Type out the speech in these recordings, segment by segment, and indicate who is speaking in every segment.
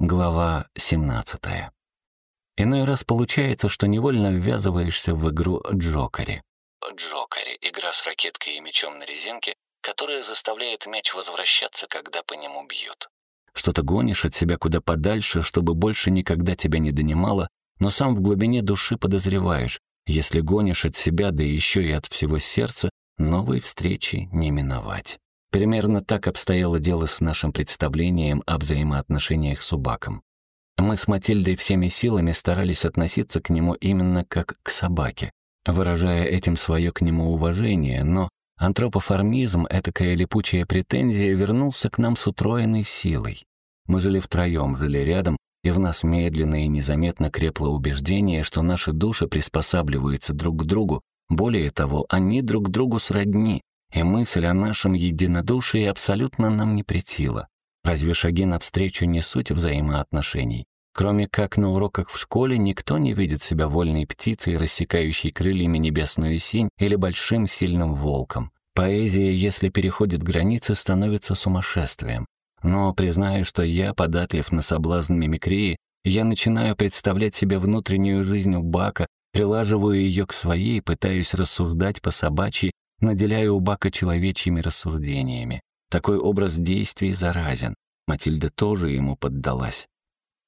Speaker 1: Глава 17. Иной раз получается, что невольно ввязываешься в игру Джокери. Джокери — игра с ракеткой и мячом на резинке, которая заставляет мяч возвращаться, когда по нему бьют. Что-то гонишь от себя куда подальше, чтобы больше никогда тебя не донимало, но сам в глубине души подозреваешь, если гонишь от себя, да еще и от всего сердца, новой встречи не миновать. Примерно так обстояло дело с нашим представлением о взаимоотношениях с Убаком. Мы с Матильдой всеми силами старались относиться к нему именно как к собаке, выражая этим свое к нему уважение, но антропоформизм, этакая липучая претензия, вернулся к нам с утроенной силой. Мы жили втроем, жили рядом, и в нас медленно и незаметно крепло убеждение, что наши души приспосабливаются друг к другу, более того, они друг другу сродни, и мысль о нашем единодушии абсолютно нам не претила. Разве шаги навстречу не суть взаимоотношений? Кроме как на уроках в школе никто не видит себя вольной птицей, рассекающей крыльями небесную синь или большим сильным волком. Поэзия, если переходит границы, становится сумасшествием. Но признаю, что я податлив на соблазн мимикрии, я начинаю представлять себе внутреннюю жизнь у Бака, прилаживаю ее к своей, пытаюсь рассуждать по собачьи наделяя Убака человечьими рассуждениями. Такой образ действий заразен. Матильда тоже ему поддалась.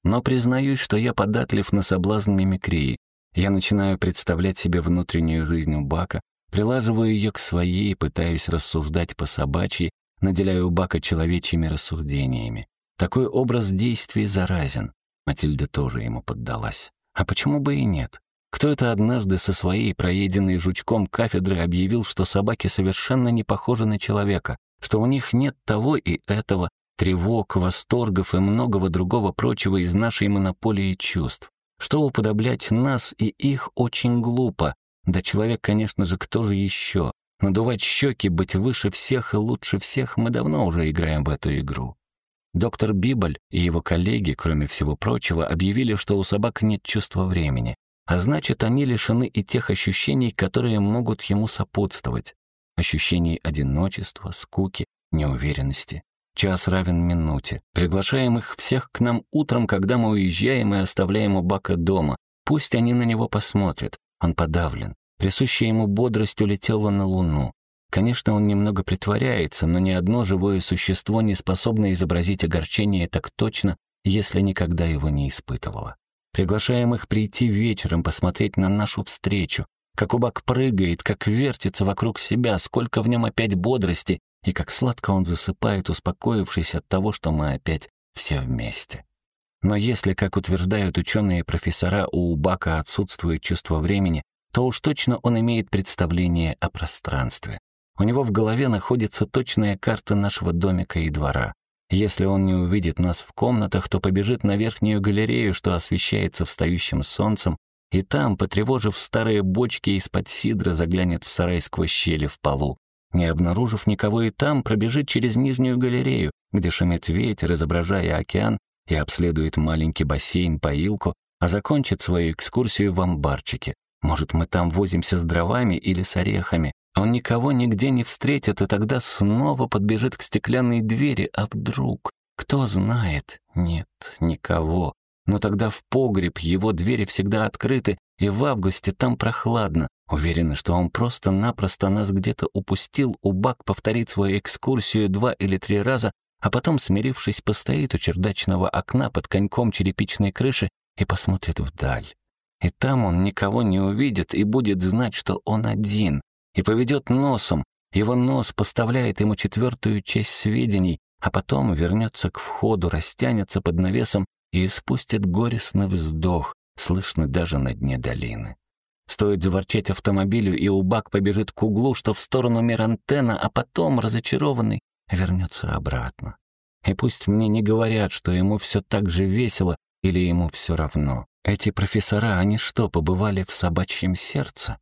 Speaker 1: Но признаюсь, что я податлив на соблазн мимикрии. Я начинаю представлять себе внутреннюю жизнь Убака, прилаживаю ее к своей, пытаюсь рассуждать по собачьи, наделяя Убака человечьими рассуждениями. Такой образ действий заразен. Матильда тоже ему поддалась. А почему бы и нет? Кто это однажды со своей проеденной жучком кафедры объявил, что собаки совершенно не похожи на человека, что у них нет того и этого, тревог, восторгов и многого другого прочего из нашей монополии чувств, что уподоблять нас и их очень глупо. Да человек, конечно же, кто же еще? Надувать щеки, быть выше всех и лучше всех, мы давно уже играем в эту игру. Доктор Биболь и его коллеги, кроме всего прочего, объявили, что у собак нет чувства времени, а значит, они лишены и тех ощущений, которые могут ему сопутствовать. Ощущений одиночества, скуки, неуверенности. Час равен минуте. Приглашаем их всех к нам утром, когда мы уезжаем и оставляем у Бака дома. Пусть они на него посмотрят. Он подавлен. Присущая ему бодрость улетела на Луну. Конечно, он немного притворяется, но ни одно живое существо не способно изобразить огорчение так точно, если никогда его не испытывало. Приглашаем их прийти вечером посмотреть на нашу встречу, как убак прыгает, как вертится вокруг себя, сколько в нем опять бодрости, и как сладко он засыпает, успокоившись от того, что мы опять все вместе. Но если, как утверждают ученые профессора, у Убака отсутствует чувство времени, то уж точно он имеет представление о пространстве. У него в голове находится точная карта нашего домика и двора. Если он не увидит нас в комнатах, то побежит на верхнюю галерею, что освещается встающим солнцем, и там, потревожив старые бочки из-под сидра, заглянет в сарай сквозь щели в полу. Не обнаружив никого и там, пробежит через нижнюю галерею, где шумит ветер, изображая океан, и обследует маленький бассейн-поилку, а закончит свою экскурсию в амбарчике. Может, мы там возимся с дровами или с орехами, он никого нигде не встретит, и тогда снова подбежит к стеклянной двери. А вдруг? Кто знает? Нет, никого. Но тогда в погреб его двери всегда открыты, и в августе там прохладно. Уверена, что он просто-напросто нас где-то упустил, Убак повторит свою экскурсию два или три раза, а потом, смирившись, постоит у чердачного окна под коньком черепичной крыши и посмотрит вдаль. И там он никого не увидит и будет знать, что он один, и поведет носом. Его нос поставляет ему четвертую часть сведений, а потом вернется к входу, растянется под навесом и испустит горестный вздох, слышно даже на дне долины. Стоит заворчать автомобилю, и Убак побежит к углу, что в сторону Мирантена, а потом, разочарованный, вернется обратно. И пусть мне не говорят, что ему все так же весело или ему все равно. Эти профессора, они что, побывали в собачьем сердце?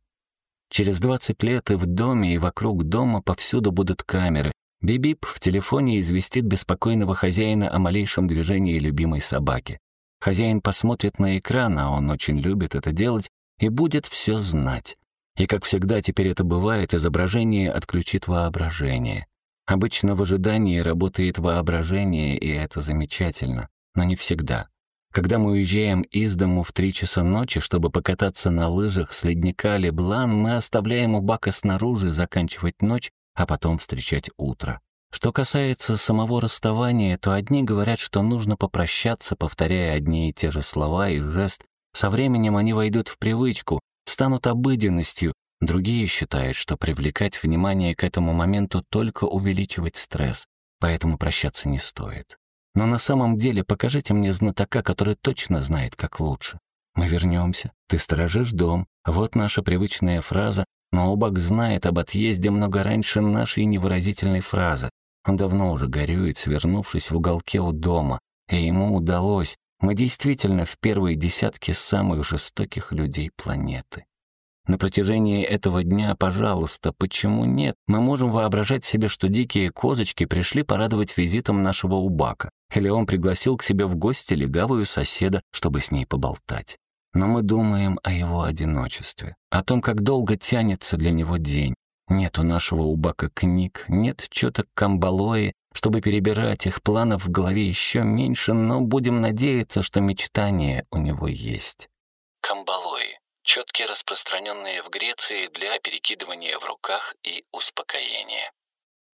Speaker 1: Через 20 лет и в доме, и вокруг дома повсюду будут камеры. Бибип в телефоне известит беспокойного хозяина о малейшем движении любимой собаки. Хозяин посмотрит на экран, а он очень любит это делать, и будет все знать. И, как всегда теперь это бывает, изображение отключит воображение. Обычно в ожидании работает воображение, и это замечательно. но не всегда. Когда мы уезжаем из дому в три часа ночи, чтобы покататься на лыжах с ледника Леблан, мы оставляем у бака снаружи заканчивать ночь, а потом встречать утро. Что касается самого расставания, то одни говорят, что нужно попрощаться, повторяя одни и те же слова и жест. Со временем они войдут в привычку, станут обыденностью. Другие считают, что привлекать внимание к этому моменту только увеличивать стресс, поэтому прощаться не стоит. Но на самом деле покажите мне знатока, который точно знает, как лучше. Мы вернемся, ты сторожишь дом. Вот наша привычная фраза, но Обак знает об отъезде много раньше нашей невыразительной фразы. Он давно уже горюет, свернувшись в уголке у дома, и ему удалось. Мы действительно в первой десятке самых жестоких людей планеты. На протяжении этого дня, пожалуйста, почему нет? Мы можем воображать себе, что дикие козочки пришли порадовать визитом нашего убака, или он пригласил к себе в гости легавую соседа, чтобы с ней поболтать. Но мы думаем о его одиночестве, о том, как долго тянется для него день, нет у нашего убака книг, нет чёток камбалои, чтобы перебирать их планов в голове еще меньше, но будем надеяться, что мечтания у него есть. Камбалои — четки, распространенные в Греции для перекидывания в руках и успокоения.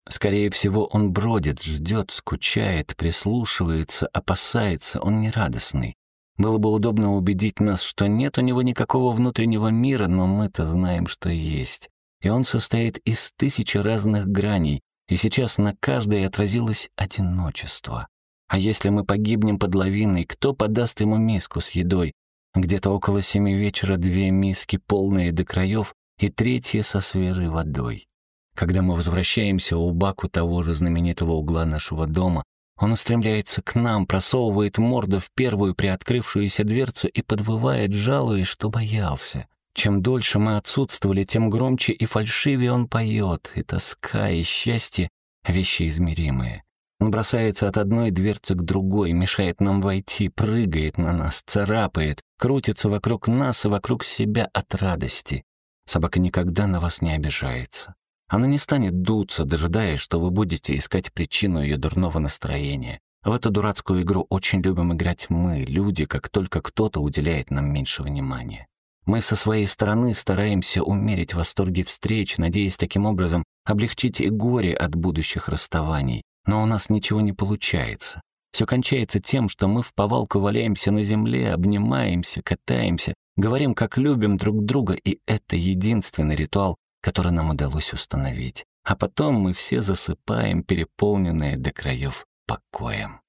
Speaker 1: Скорее всего, он бродит, ждет, скучает, прислушивается, опасается, он нерадостный. Было бы удобно убедить нас, что нет у него никакого внутреннего мира, но мы-то знаем, что есть и он состоит из тысячи разных граней, и сейчас на каждой отразилось одиночество. А если мы погибнем под лавиной, кто подаст ему миску с едой? Где-то около семи вечера две миски, полные до краев, и третья со свежей водой. Когда мы возвращаемся у Баку того же знаменитого угла нашего дома, он устремляется к нам, просовывает морду в первую приоткрывшуюся дверцу и подвывает, жалуясь, что боялся. Чем дольше мы отсутствовали, тем громче и фальшивее он поет, и тоска, и счастье — вещи измеримые. Он бросается от одной дверцы к другой, мешает нам войти, прыгает на нас, царапает, крутится вокруг нас и вокруг себя от радости. Собака никогда на вас не обижается. Она не станет дуться, дожидаясь, что вы будете искать причину ее дурного настроения. В эту дурацкую игру очень любим играть мы, люди, как только кто-то уделяет нам меньше внимания. Мы со своей стороны стараемся умерить восторги встреч, надеясь таким образом облегчить и горе от будущих расставаний. Но у нас ничего не получается. Все кончается тем, что мы в повалку валяемся на земле, обнимаемся, катаемся, говорим, как любим друг друга, и это единственный ритуал, который нам удалось установить. А потом мы все засыпаем, переполненные до краев покоем.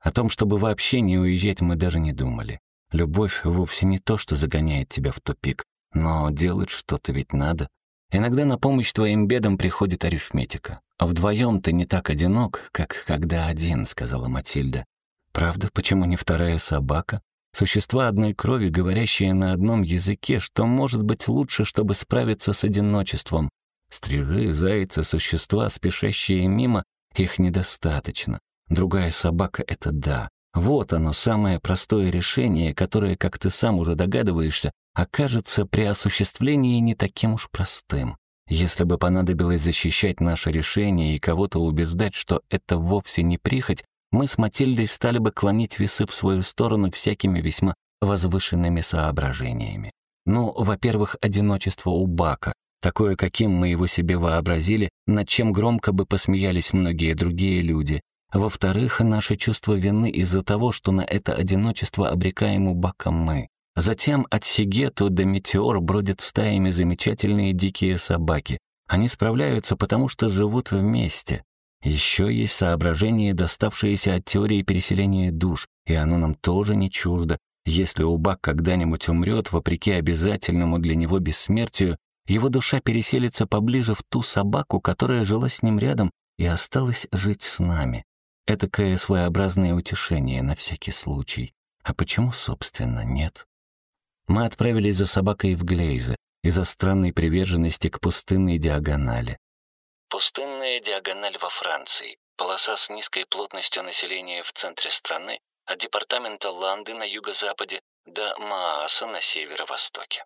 Speaker 1: О том, чтобы вообще не уезжать, мы даже не думали. Любовь вовсе не то, что загоняет тебя в тупик, но делать что-то ведь надо. Иногда на помощь твоим бедам приходит арифметика. А вдвоем ты не так одинок, как когда один, сказала Матильда. Правда, почему не вторая собака? Существа одной крови, говорящие на одном языке, что может быть лучше, чтобы справиться с одиночеством? Стрижи, зайцы, существа, спешащие мимо, их недостаточно. Другая собака — это да. Вот оно, самое простое решение, которое, как ты сам уже догадываешься, окажется при осуществлении не таким уж простым. Если бы понадобилось защищать наше решение и кого-то убеждать, что это вовсе не прихоть, мы с Матильдой стали бы клонить весы в свою сторону всякими весьма возвышенными соображениями. Ну, во-первых, одиночество у Бака, такое, каким мы его себе вообразили, над чем громко бы посмеялись многие другие люди, во-вторых, наше чувство вины из-за того, что на это одиночество обрекаем у бака мы. Затем от Сигету до Метеор бродят стаями замечательные дикие собаки. Они справляются, потому что живут вместе. Еще есть соображение, доставшееся от теории переселения душ, и оно нам тоже не чуждо. Если Убак когда-нибудь умрет, вопреки обязательному для него бессмертию, его душа переселится поближе в ту собаку, которая жила с ним рядом и осталась жить с нами. Этакое своеобразное утешение на всякий случай. А почему, собственно, нет? Мы отправились за собакой в Глейзе из-за странной приверженности к пустынной диагонали. Пустынная диагональ во Франции. Полоса с низкой плотностью населения в центре страны, от департамента Ланды на юго-западе до Мааса на северо-востоке.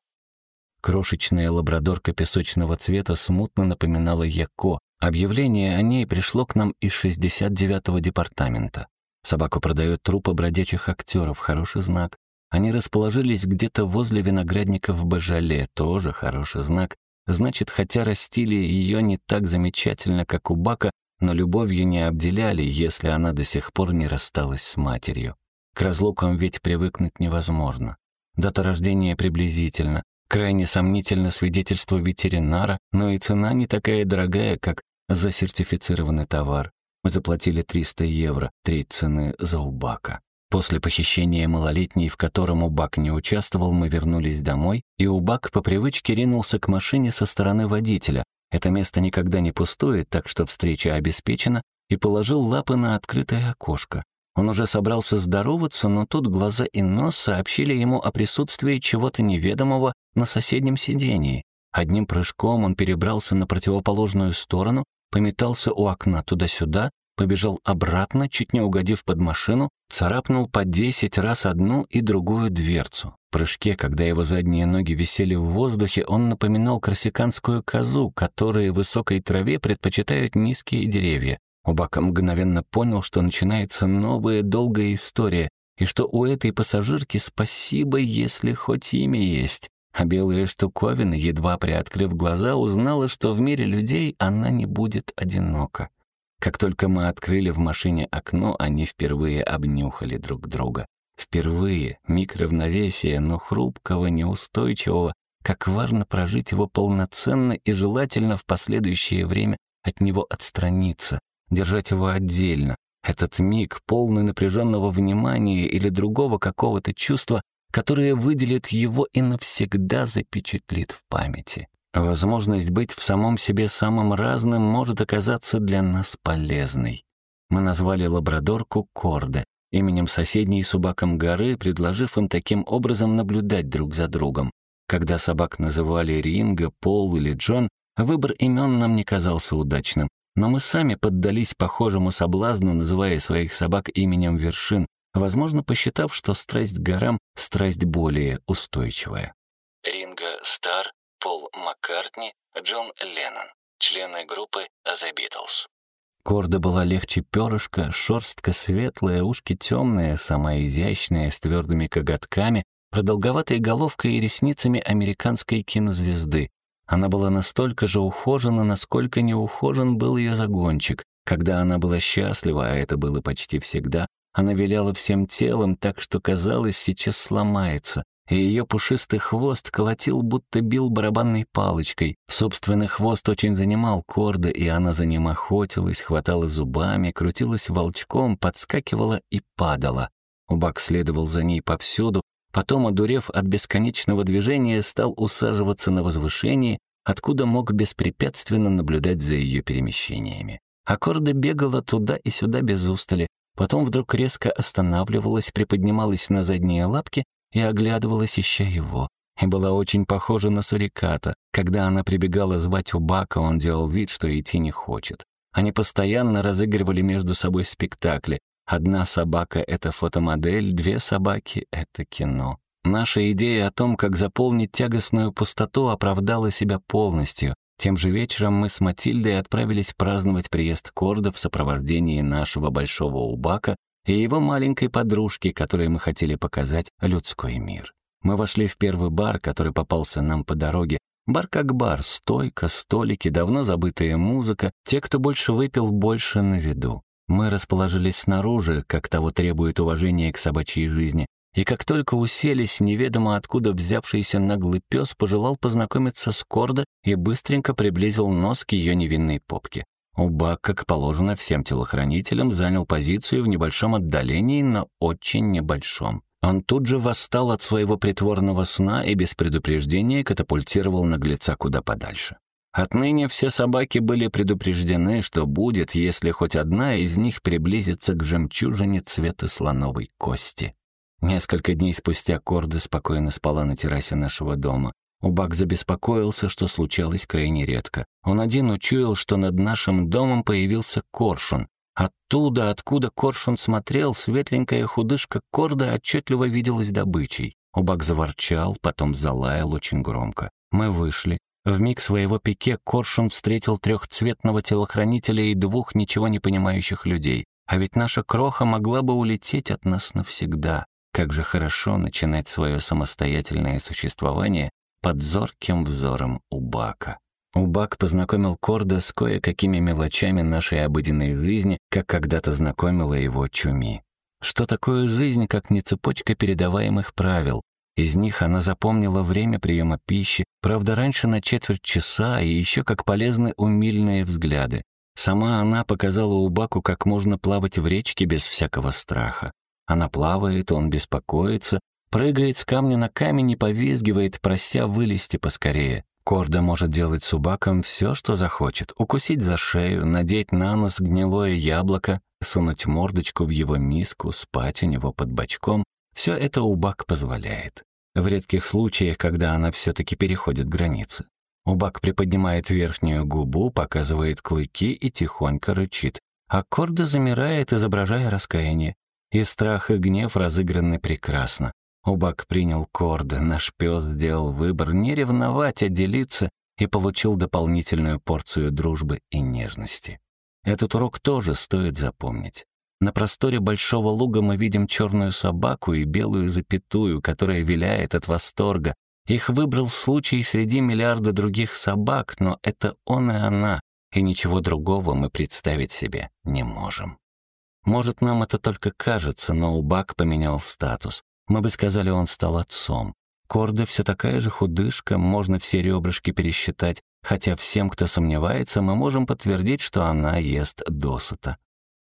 Speaker 1: Крошечная лабрадорка песочного цвета смутно напоминала Яко, Объявление о ней пришло к нам из 69-го департамента. Собаку продают трупы бродячих актеров, хороший знак. Они расположились где-то возле виноградников Бажале, тоже хороший знак. Значит, хотя растили ее не так замечательно, как у Бака, но любовью не обделяли, если она до сих пор не рассталась с матерью. К разлукам ведь привыкнуть невозможно. Дата рождения приблизительно, крайне сомнительно свидетельство ветеринара, но и цена не такая дорогая, как за сертифицированный товар. Мы заплатили 300 евро, треть цены за Убака. После похищения малолетней, в котором Убак не участвовал, мы вернулись домой, и Убак по привычке ринулся к машине со стороны водителя. Это место никогда не пустует, так что встреча обеспечена, и положил лапы на открытое окошко. Он уже собрался здороваться, но тут глаза и нос сообщили ему о присутствии чего-то неведомого на соседнем сидении. Одним прыжком он перебрался на противоположную сторону, пометался у окна туда-сюда, побежал обратно, чуть не угодив под машину, царапнул по десять раз одну и другую дверцу. В прыжке, когда его задние ноги висели в воздухе, он напоминал корсиканскую козу, которые в высокой траве предпочитают низкие деревья. Убака мгновенно понял, что начинается новая долгая история, и что у этой пассажирки спасибо, если хоть имя есть. А белая штуковина, едва приоткрыв глаза, узнала, что в мире людей она не будет одинока. Как только мы открыли в машине окно, они впервые обнюхали друг друга. Впервые миг равновесия, но хрупкого, неустойчивого, как важно прожить его полноценно и желательно в последующее время от него отстраниться, держать его отдельно. Этот миг, полный напряженного внимания или другого какого-то чувства, которое выделит его и навсегда запечатлит в памяти. Возможность быть в самом себе самым разным может оказаться для нас полезной. Мы назвали лабрадорку Корде, именем соседней собакам горы, предложив им таким образом наблюдать друг за другом. Когда собак называли Ринга, Пол или Джон, выбор имен нам не казался удачным, но мы сами поддались похожему соблазну, называя своих собак именем вершин, возможно, посчитав, что страсть к горам — страсть более устойчивая.
Speaker 2: Ринга Стар, Пол Маккартни, Джон Леннон, члены группы The Beatles.
Speaker 1: Корда была легче перышка, шерстка светлая, ушки темные, самая изящная, с твердыми коготками, продолговатой головкой и ресницами американской кинозвезды. Она была настолько же ухожена, насколько неухожен был ее загончик. Когда она была счастлива, а это было почти всегда, она виляла всем телом, так что, казалось, сейчас сломается, и ее пушистый хвост колотил, будто бил барабанной палочкой. Собственный хвост очень занимал Корда, и она за ним охотилась, хватала зубами, крутилась волчком, подскакивала и падала. Убак следовал за ней повсюду, потом, одурев от бесконечного движения, стал усаживаться на возвышении, откуда мог беспрепятственно наблюдать за ее перемещениями. А Корда бегала туда и сюда без устали, Потом вдруг резко останавливалась, приподнималась на задние лапки и оглядывалась, ища его. И была очень похожа на суриката. Когда она прибегала звать Убака, он делал вид, что идти не хочет. Они постоянно разыгрывали между собой спектакли. Одна собака — это фотомодель, две собаки — это кино. Наша идея о том, как заполнить тягостную пустоту, оправдала себя полностью. Тем же вечером мы с Матильдой отправились праздновать приезд Корда в сопровождении нашего большого убака и его маленькой подружки, которой мы хотели показать людской мир. Мы вошли в первый бар, который попался нам по дороге. Бар как бар, стойка, столики, давно забытая музыка, те, кто больше выпил, больше на виду. Мы расположились снаружи, как того требует уважение к собачьей жизни, и как только уселись, неведомо откуда взявшийся наглый пес пожелал познакомиться с Кордо и быстренько приблизил нос к ее невинной попке. Убак, как положено всем телохранителям, занял позицию в небольшом отдалении, но очень небольшом. Он тут же восстал от своего притворного сна и без предупреждения катапультировал наглеца куда подальше. Отныне все собаки были предупреждены, что будет, если хоть одна из них приблизится к жемчужине цвета слоновой кости. Несколько дней спустя Корда спокойно спала на террасе нашего дома. Убак забеспокоился, что случалось крайне редко. Он один учуял, что над нашим домом появился коршун. Оттуда, откуда коршун смотрел, светленькая худышка Корда отчетливо виделась добычей. Убак заворчал, потом залаял очень громко. Мы вышли. В миг своего пике коршун встретил трехцветного телохранителя и двух ничего не понимающих людей. А ведь наша кроха могла бы улететь от нас навсегда. Как же хорошо начинать свое самостоятельное существование под зорким взором Убака. Убак познакомил Корда с кое-какими мелочами нашей обыденной жизни, как когда-то знакомила его Чуми. Что такое жизнь, как не цепочка передаваемых правил? Из них она запомнила время приема пищи, правда, раньше на четверть часа, и еще как полезны умильные взгляды. Сама она показала Убаку, как можно плавать в речке без всякого страха. Она плавает, он беспокоится, прыгает с камня на камень и повизгивает, прося вылезти поскорее. Корда может делать с Убаком все, что захочет. Укусить за шею, надеть на нос гнилое яблоко, сунуть мордочку в его миску, спать у него под бочком. Все это Убак позволяет. В редких случаях, когда она все-таки переходит границы. Убак приподнимает верхнюю губу, показывает клыки и тихонько рычит. А Корда замирает, изображая раскаяние. И страх, и гнев разыграны прекрасно. Убак принял корды, наш пес сделал выбор не ревновать, а делиться и получил дополнительную порцию дружбы и нежности. Этот урок тоже стоит запомнить. На просторе большого луга мы видим черную собаку и белую запятую, которая виляет от восторга. Их выбрал случай среди миллиарда других собак, но это он и она, и ничего другого мы представить себе не можем. Может, нам это только кажется, но Убак поменял статус. Мы бы сказали, он стал отцом. Корда все такая же худышка, можно все ребрышки пересчитать, хотя всем, кто сомневается, мы можем подтвердить, что она ест досыта.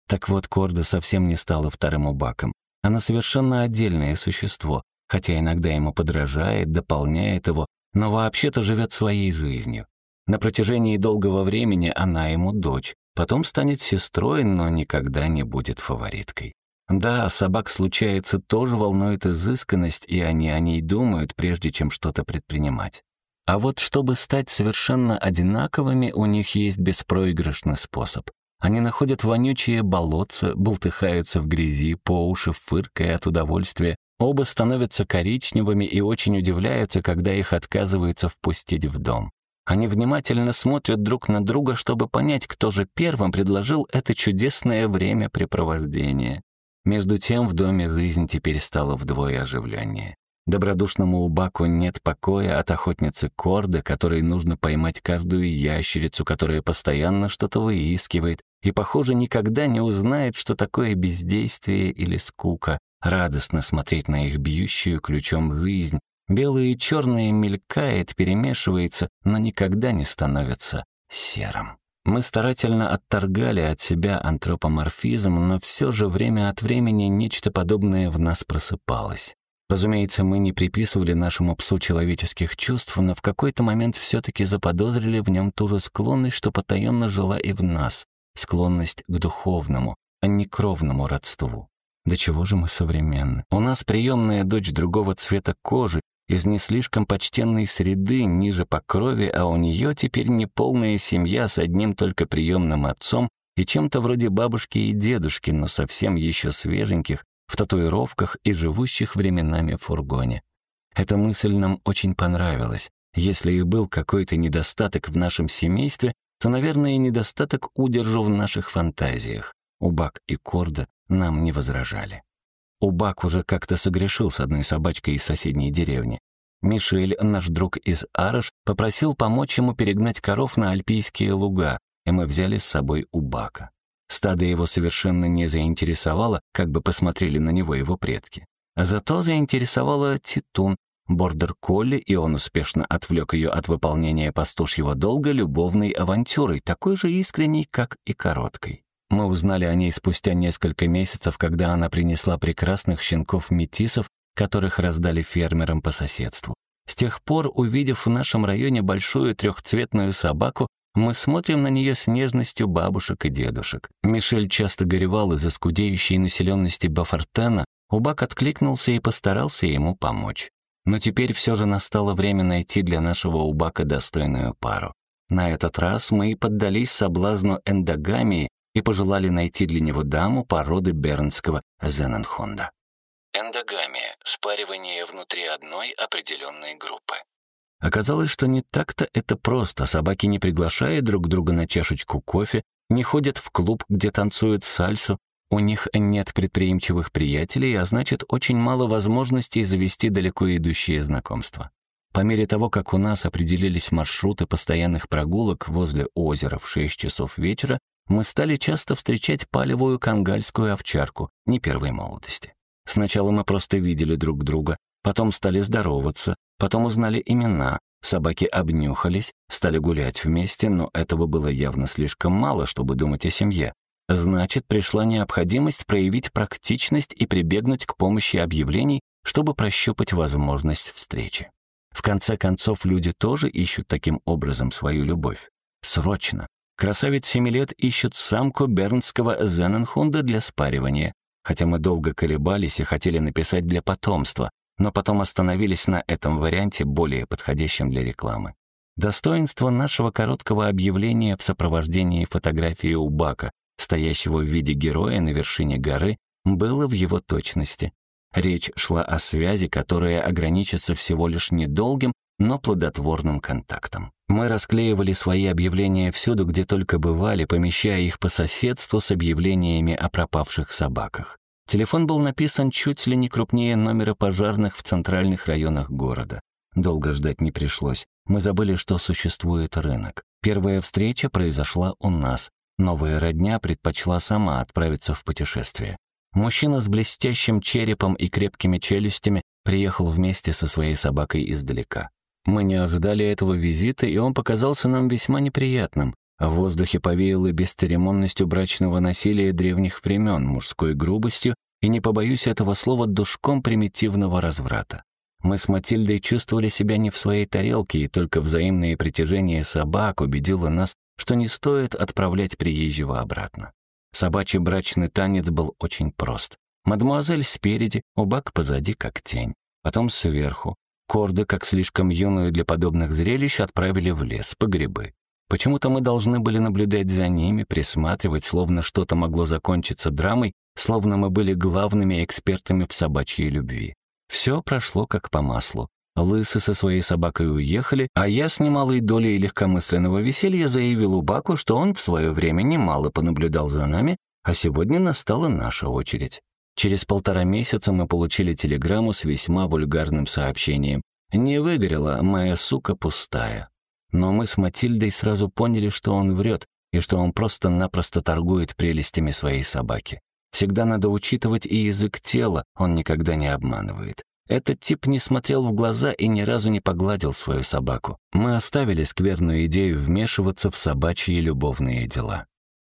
Speaker 1: Так вот, Корда совсем не стала вторым убаком. Она совершенно отдельное существо, хотя иногда ему подражает, дополняет его, но вообще-то живет своей жизнью. На протяжении долгого времени она ему дочь, потом станет сестрой, но никогда не будет фавориткой. Да, собак случается, тоже волнует изысканность, и они о ней думают, прежде чем что-то предпринимать. А вот чтобы стать совершенно одинаковыми, у них есть беспроигрышный способ. Они находят вонючие болотца, бултыхаются в грязи, по уши фыркая от удовольствия, оба становятся коричневыми и очень удивляются, когда их отказываются впустить в дом. Они внимательно смотрят друг на друга, чтобы понять, кто же первым предложил это чудесное времяпрепровождение. Между тем в доме жизнь теперь стала вдвое оживленнее. Добродушному Убаку нет покоя от охотницы Корды, которой нужно поймать каждую ящерицу, которая постоянно что-то выискивает и, похоже, никогда не узнает, что такое бездействие или скука. Радостно смотреть на их бьющую ключом жизнь. Белое и черное мелькает, перемешивается, но никогда не становится серым. Мы старательно отторгали от себя антропоморфизм, но все же время от времени нечто подобное в нас просыпалось. Разумеется, мы не приписывали нашему псу человеческих чувств, но в какой-то момент все-таки заподозрили в нем ту же склонность, что потаенно жила и в нас, склонность к духовному, а не кровному родству. До чего же мы современны? У нас приемная дочь другого цвета кожи, из не слишком почтенной среды, ниже по крови, а у нее теперь неполная семья с одним только приемным отцом и чем-то вроде бабушки и дедушки, но совсем еще свеженьких, в татуировках и живущих временами в фургоне. Эта мысль нам очень понравилась. Если и был какой-то недостаток в нашем семействе, то, наверное, недостаток удержу в наших фантазиях. Убак и Корда нам не возражали. Убак уже как-то согрешил с одной собачкой из соседней деревни. Мишель, наш друг из Арыш, попросил помочь ему перегнать коров на альпийские луга, и мы взяли с собой Убака. Стадо его совершенно не заинтересовало, как бы посмотрели на него его предки. Зато заинтересовала Титун, бордер-колли, и он успешно отвлек ее от выполнения пастушьего долга любовной авантюрой, такой же искренней, как и короткой. Мы узнали о ней спустя несколько месяцев, когда она принесла прекрасных щенков-метисов, которых раздали фермерам по соседству. С тех пор, увидев в нашем районе большую трехцветную собаку, мы смотрим на нее с нежностью бабушек и дедушек. Мишель часто горевал из-за скудеющей населенности Бафортена, Убак откликнулся и постарался ему помочь. Но теперь все же настало время найти для нашего Убака достойную пару. На этот раз мы и поддались соблазну эндогамии и пожелали найти для него даму породы бернского Зененхонда.
Speaker 2: Эндогамия – спаривание внутри одной определенной группы.
Speaker 1: Оказалось, что не так-то это просто. Собаки не приглашают друг друга на чашечку кофе, не ходят в клуб, где танцуют сальсу. У них нет предприимчивых приятелей, а значит, очень мало возможностей завести далеко идущие знакомства. По мере того, как у нас определились маршруты постоянных прогулок возле озера в 6 часов вечера, мы стали часто встречать палевую кангальскую овчарку, не первой молодости. Сначала мы просто видели друг друга, потом стали здороваться, потом узнали имена, собаки обнюхались, стали гулять вместе, но этого было явно слишком мало, чтобы думать о семье. Значит, пришла необходимость проявить практичность и прибегнуть к помощи объявлений, чтобы прощупать возможность встречи. В конце концов, люди тоже ищут таким образом свою любовь. Срочно. Красавец семи лет ищет самку бернского зененхунда для спаривания, хотя мы долго колебались и хотели написать для потомства, но потом остановились на этом варианте, более подходящем для рекламы. Достоинство нашего короткого объявления в сопровождении фотографии Убака, стоящего в виде героя на вершине горы, было в его точности. Речь шла о связи, которая ограничится всего лишь недолгим, но плодотворным контактом. Мы расклеивали свои объявления всюду, где только бывали, помещая их по соседству с объявлениями о пропавших собаках. Телефон был написан чуть ли не крупнее номера пожарных в центральных районах города. Долго ждать не пришлось. Мы забыли, что существует рынок. Первая встреча произошла у нас. Новая родня предпочла сама отправиться в путешествие. Мужчина с блестящим черепом и крепкими челюстями приехал вместе со своей собакой издалека. Мы не ожидали этого визита, и он показался нам весьма неприятным. В воздухе повеяло бесцеремонностью брачного насилия древних времен, мужской грубостью и, не побоюсь этого слова, душком примитивного разврата. Мы с Матильдой чувствовали себя не в своей тарелке, и только взаимное притяжение собак убедило нас, что не стоит отправлять приезжего обратно. Собачий брачный танец был очень прост. Мадемуазель спереди, убак позади, как тень. Потом сверху. Корды, как слишком юную для подобных зрелищ, отправили в лес, по грибы. Почему-то мы должны были наблюдать за ними, присматривать, словно что-то могло закончиться драмой, словно мы были главными экспертами в собачьей любви. Все прошло как по маслу. Лысы со своей собакой уехали, а я с немалой долей легкомысленного веселья заявил Убаку, что он в свое время немало понаблюдал за нами, а сегодня настала наша очередь. Через полтора месяца мы получили телеграмму с весьма вульгарным сообщением. «Не выгорела, моя сука пустая». Но мы с Матильдой сразу поняли, что он врет, и что он просто-напросто торгует прелестями своей собаки. Всегда надо учитывать и язык тела, он никогда не обманывает. Этот тип не смотрел в глаза и ни разу не погладил свою собаку. Мы оставили скверную идею вмешиваться в собачьи любовные дела.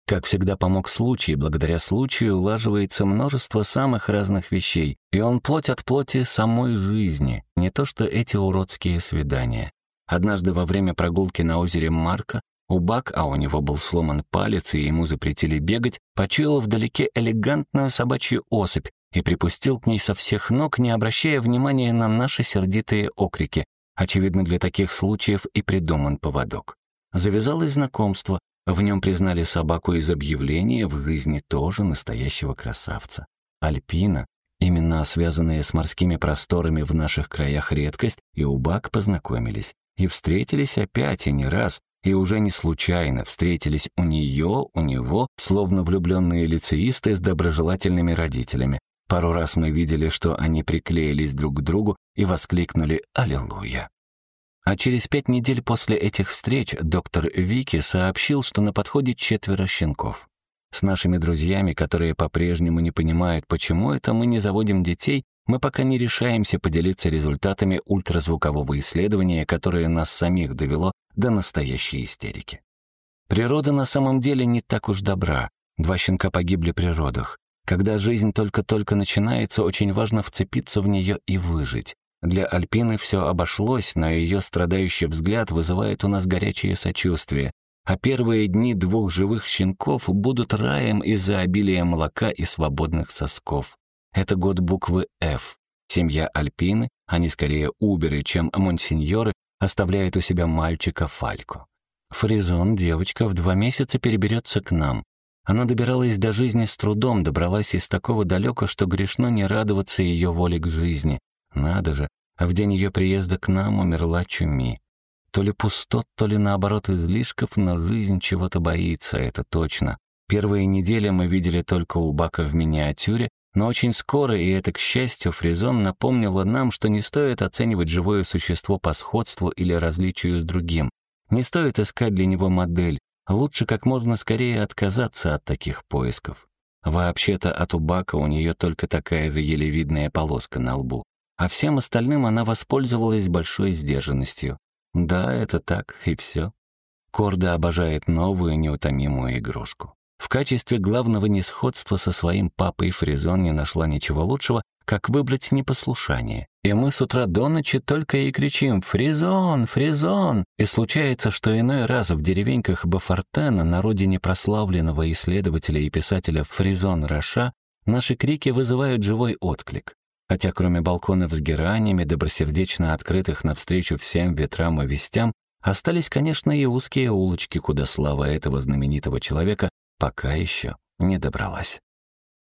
Speaker 1: Как всегда помог случай, благодаря случаю улаживается множество самых разных вещей, и он плоть от плоти самой жизни, не то что эти уродские свидания. Однажды во время прогулки на озере Марка Убак, а у него был сломан палец, и ему запретили бегать, почуял вдалеке элегантную собачью особь, и припустил к ней со всех ног, не обращая внимания на наши сердитые окрики. Очевидно, для таких случаев и придуман поводок. Завязалось знакомство, в нем признали собаку из объявления, в жизни тоже настоящего красавца. Альпина, именно связанные с морскими просторами в наших краях редкость, и Убак познакомились. И встретились опять, и не раз, и уже не случайно встретились у нее, у него, словно влюбленные лицеисты с доброжелательными родителями, Пару раз мы видели, что они приклеились друг к другу и воскликнули «Аллилуйя». А через пять недель после этих встреч доктор Вики сообщил, что на подходе четверо щенков. С нашими друзьями, которые по-прежнему не понимают, почему это мы не заводим детей, мы пока не решаемся поделиться результатами ультразвукового исследования, которое нас самих довело до настоящей истерики. Природа на самом деле не так уж добра. Два щенка погибли при родах. Когда жизнь только-только начинается, очень важно вцепиться в нее и выжить. Для Альпины все обошлось, но ее страдающий взгляд вызывает у нас горячее сочувствие, а первые дни двух живых щенков будут раем из-за обилия молока и свободных сосков. Это год буквы «Ф». Семья Альпины, они скорее уберы, чем монсеньоры, оставляет у себя мальчика Фальку. Фризон, девочка, в два месяца переберется к нам. Она добиралась до жизни с трудом, добралась из такого далека, что грешно не радоваться ее воле к жизни. Надо же, а в день ее приезда к нам умерла Чуми. То ли пустот, то ли наоборот излишков, но жизнь чего-то боится, это точно. Первые недели мы видели только у Бака в миниатюре, но очень скоро, и это, к счастью, Фризон напомнила нам, что не стоит оценивать живое существо по сходству или различию с другим. Не стоит искать для него модель. Лучше как можно скорее отказаться от таких поисков. Вообще-то от Убака у нее только такая елевидная полоска на лбу. А всем остальным она воспользовалась большой сдержанностью. Да, это так, и все. Корда обожает новую неутомимую игрушку. В качестве главного несходства со своим папой Фризон не нашла ничего лучшего, как выбрать непослушание. И мы с утра до ночи только и кричим «Фризон! Фризон!» И случается, что иной раз в деревеньках Бофортена, на родине прославленного исследователя и писателя Фризон-Роша, наши крики вызывают живой отклик. Хотя кроме балконов с гераниями, добросердечно открытых навстречу всем ветрам и вестям, остались, конечно, и узкие улочки, куда слава этого знаменитого человека пока еще не добралась.